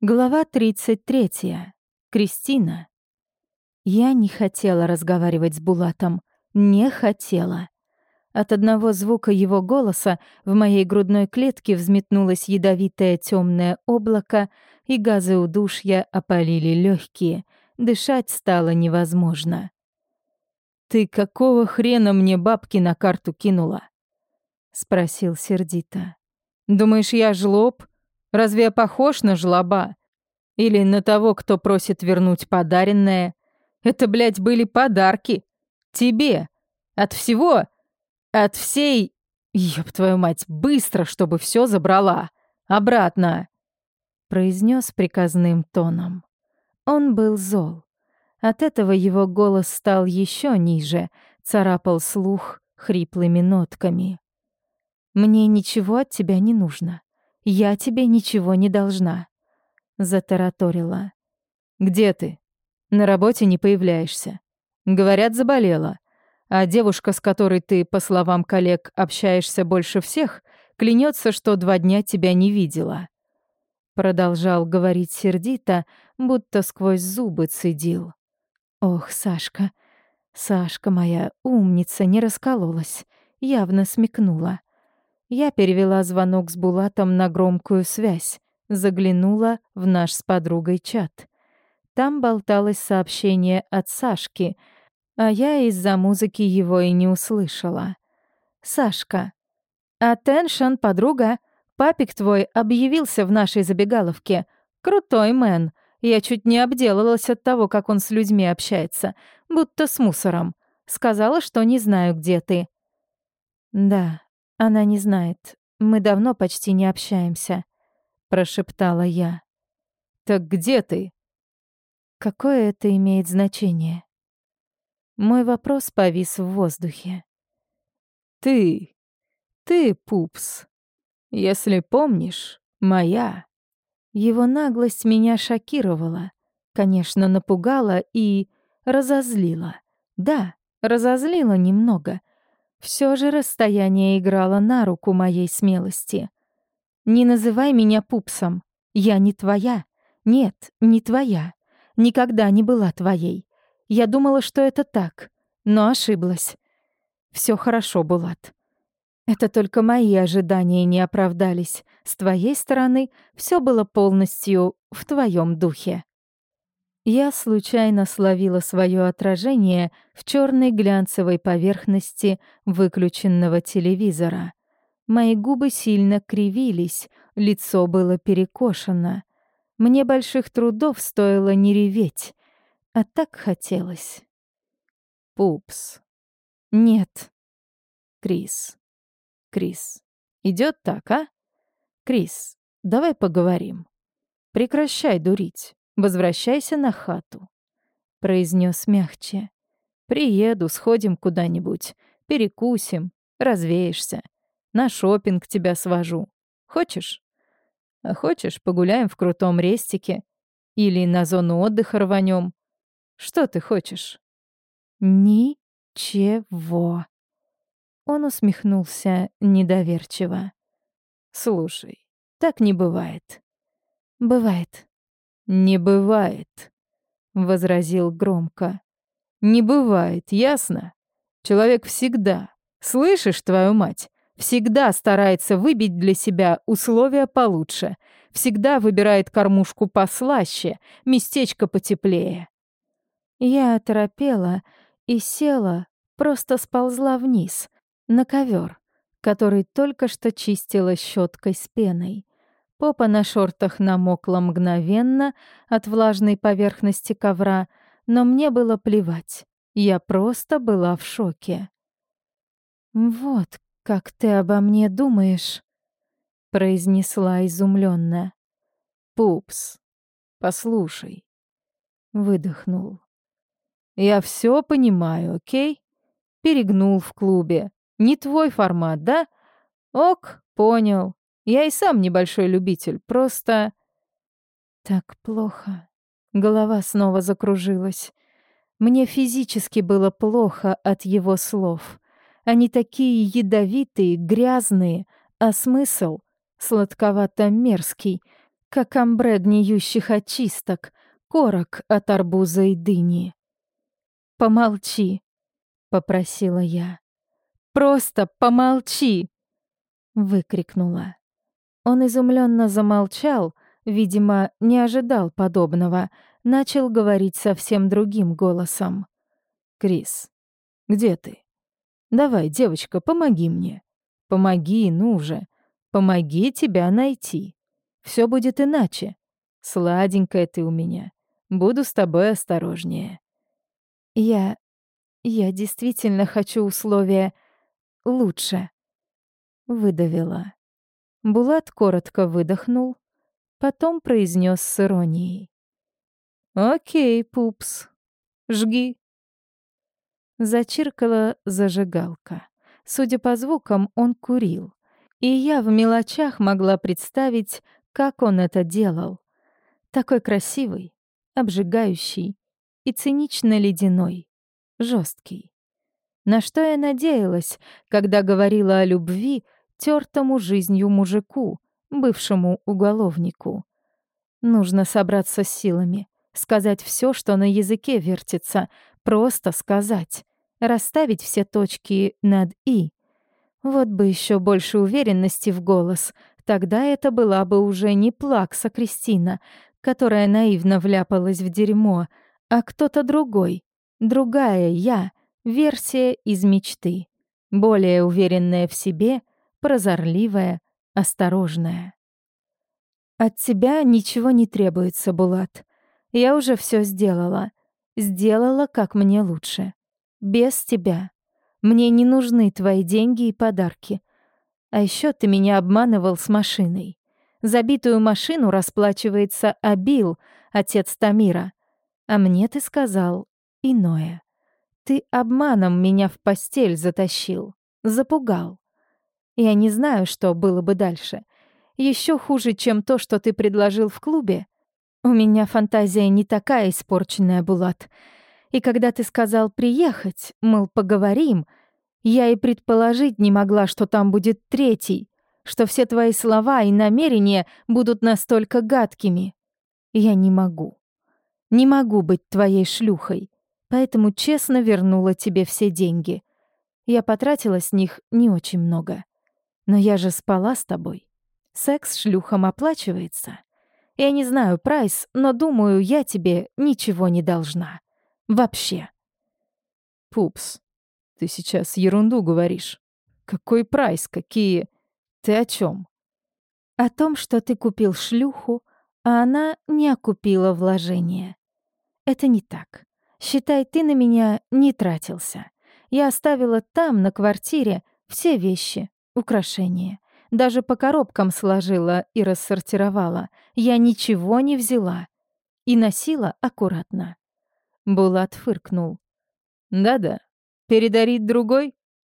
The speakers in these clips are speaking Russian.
Глава 33. Кристина. Я не хотела разговаривать с Булатом. Не хотела. От одного звука его голоса в моей грудной клетке взметнулось ядовитое темное облако, и газы удушья опалили легкие. Дышать стало невозможно. «Ты какого хрена мне бабки на карту кинула?» — спросил сердито. «Думаешь, я жлоб? Разве я похож на жлоба? Или на того, кто просит вернуть подаренное? Это, блядь, были подарки. Тебе. От всего. От всей... Ёб твою мать, быстро, чтобы все забрала. Обратно. Произнес приказным тоном. Он был зол. От этого его голос стал еще ниже, царапал слух хриплыми нотками. «Мне ничего от тебя не нужно. «Я тебе ничего не должна», — затараторила. «Где ты? На работе не появляешься. Говорят, заболела. А девушка, с которой ты, по словам коллег, общаешься больше всех, клянется, что два дня тебя не видела». Продолжал говорить сердито, будто сквозь зубы цедил. «Ох, Сашка, Сашка моя умница не раскололась, явно смекнула. Я перевела звонок с Булатом на громкую связь, заглянула в наш с подругой чат. Там болталось сообщение от Сашки, а я из-за музыки его и не услышала. «Сашка, «Атtention, подруга! Папик твой объявился в нашей забегаловке. Крутой мэн. Я чуть не обделалась от того, как он с людьми общается, будто с мусором. Сказала, что не знаю, где ты». «Да, «Она не знает. Мы давно почти не общаемся», — прошептала я. «Так где ты?» «Какое это имеет значение?» Мой вопрос повис в воздухе. «Ты, ты, пупс, если помнишь, моя». Его наглость меня шокировала, конечно, напугала и разозлила. Да, разозлила немного, все же расстояние играло на руку моей смелости. «Не называй меня пупсом. Я не твоя. Нет, не твоя. Никогда не была твоей. Я думала, что это так, но ошиблась. Все хорошо, Булат. Это только мои ожидания не оправдались. С твоей стороны все было полностью в твоем духе. Я случайно словила свое отражение в черной глянцевой поверхности выключенного телевизора. Мои губы сильно кривились, лицо было перекошено. Мне больших трудов стоило не реветь, а так хотелось. Пупс. Нет. Крис. Крис. Идет так, а? Крис, давай поговорим. Прекращай дурить. Возвращайся на хату», — произнес мягче. «Приеду, сходим куда-нибудь, перекусим, развеешься. На шопинг тебя свожу. Хочешь? А хочешь, погуляем в крутом рестике? Или на зону отдыха рванем? Что ты хочешь?» «Ничего». Он усмехнулся недоверчиво. «Слушай, так не бывает». «Бывает», «Не бывает», — возразил громко. «Не бывает, ясно? Человек всегда, слышишь, твою мать, всегда старается выбить для себя условия получше, всегда выбирает кормушку послаще, местечко потеплее». Я оторопела и села, просто сползла вниз, на ковер, который только что чистила щеткой с пеной. Попа на шортах намокла мгновенно от влажной поверхности ковра, но мне было плевать. Я просто была в шоке. «Вот как ты обо мне думаешь», — произнесла изумленно. «Пупс, послушай», — выдохнул. «Я все понимаю, окей? Перегнул в клубе. Не твой формат, да? Ок, понял. Я и сам небольшой любитель, просто... Так плохо. Голова снова закружилась. Мне физически было плохо от его слов. Они такие ядовитые, грязные, а смысл сладковато-мерзкий. как амбре гниющих очисток, корок от арбуза и дыни. «Помолчи», — попросила я. «Просто помолчи!» — выкрикнула. Он изумленно замолчал, видимо, не ожидал подобного, начал говорить совсем другим голосом. «Крис, где ты? Давай, девочка, помоги мне. Помоги, ну же. Помоги тебя найти. Все будет иначе. Сладенькая ты у меня. Буду с тобой осторожнее». «Я... я действительно хочу условия лучше», — выдавила. Булат коротко выдохнул, потом произнес с иронией. «Окей, пупс, жги». Зачиркала зажигалка. Судя по звукам, он курил. И я в мелочах могла представить, как он это делал. Такой красивый, обжигающий и цинично ледяной, жесткий. На что я надеялась, когда говорила о любви тертому жизнью мужику, бывшему уголовнику. Нужно собраться с силами, сказать все, что на языке вертится, просто сказать, расставить все точки над «и». Вот бы еще больше уверенности в голос, тогда это была бы уже не плакса Кристина, которая наивно вляпалась в дерьмо, а кто-то другой, другая я, версия из мечты, более уверенная в себе, прозорливая, осторожная. От тебя ничего не требуется, Булат. Я уже все сделала. Сделала, как мне лучше. Без тебя. Мне не нужны твои деньги и подарки. А еще ты меня обманывал с машиной. Забитую машину расплачивается Абил, отец Тамира. А мне ты сказал иное. Ты обманом меня в постель затащил, запугал. Я не знаю, что было бы дальше. Еще хуже, чем то, что ты предложил в клубе. У меня фантазия не такая испорченная, Булат. И когда ты сказал приехать, мол, поговорим, я и предположить не могла, что там будет третий, что все твои слова и намерения будут настолько гадкими. Я не могу. Не могу быть твоей шлюхой, поэтому честно вернула тебе все деньги. Я потратила с них не очень много. Но я же спала с тобой. Секс шлюхам оплачивается. Я не знаю прайс, но думаю, я тебе ничего не должна. Вообще. Пупс, ты сейчас ерунду говоришь. Какой прайс, какие... Ты о чем? О том, что ты купил шлюху, а она не окупила вложение. Это не так. Считай, ты на меня не тратился. Я оставила там, на квартире, все вещи, украшения. Даже по коробкам сложила и рассортировала. Я ничего не взяла. И носила аккуратно. Булат фыркнул. «Да-да, передарить другой?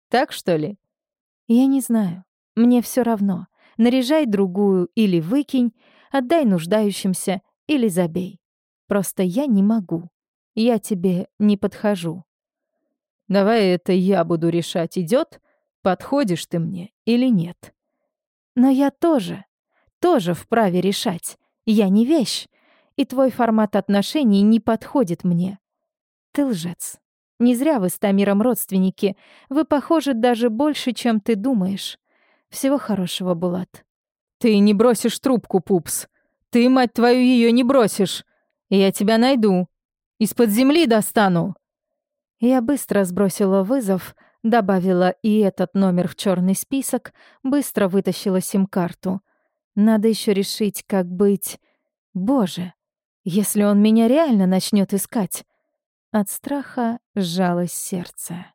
Так, что ли?» «Я не знаю. Мне все равно. Наряжай другую или выкинь, отдай нуждающимся или забей. Просто я не могу. Я тебе не подхожу». «Давай это я буду решать, идет? Подходишь ты мне или нет?» Но я тоже, тоже вправе решать. Я не вещь, и твой формат отношений не подходит мне. Ты лжец. Не зря вы с Тамиром родственники. Вы похожи даже больше, чем ты думаешь. Всего хорошего, Булат. Ты не бросишь трубку, пупс. Ты, мать твою, ее не бросишь. Я тебя найду. Из-под земли достану. Я быстро сбросила вызов, Добавила и этот номер в черный список, быстро вытащила сим-карту. Надо еще решить, как быть. Боже, если он меня реально начнет искать. От страха сжалось сердце.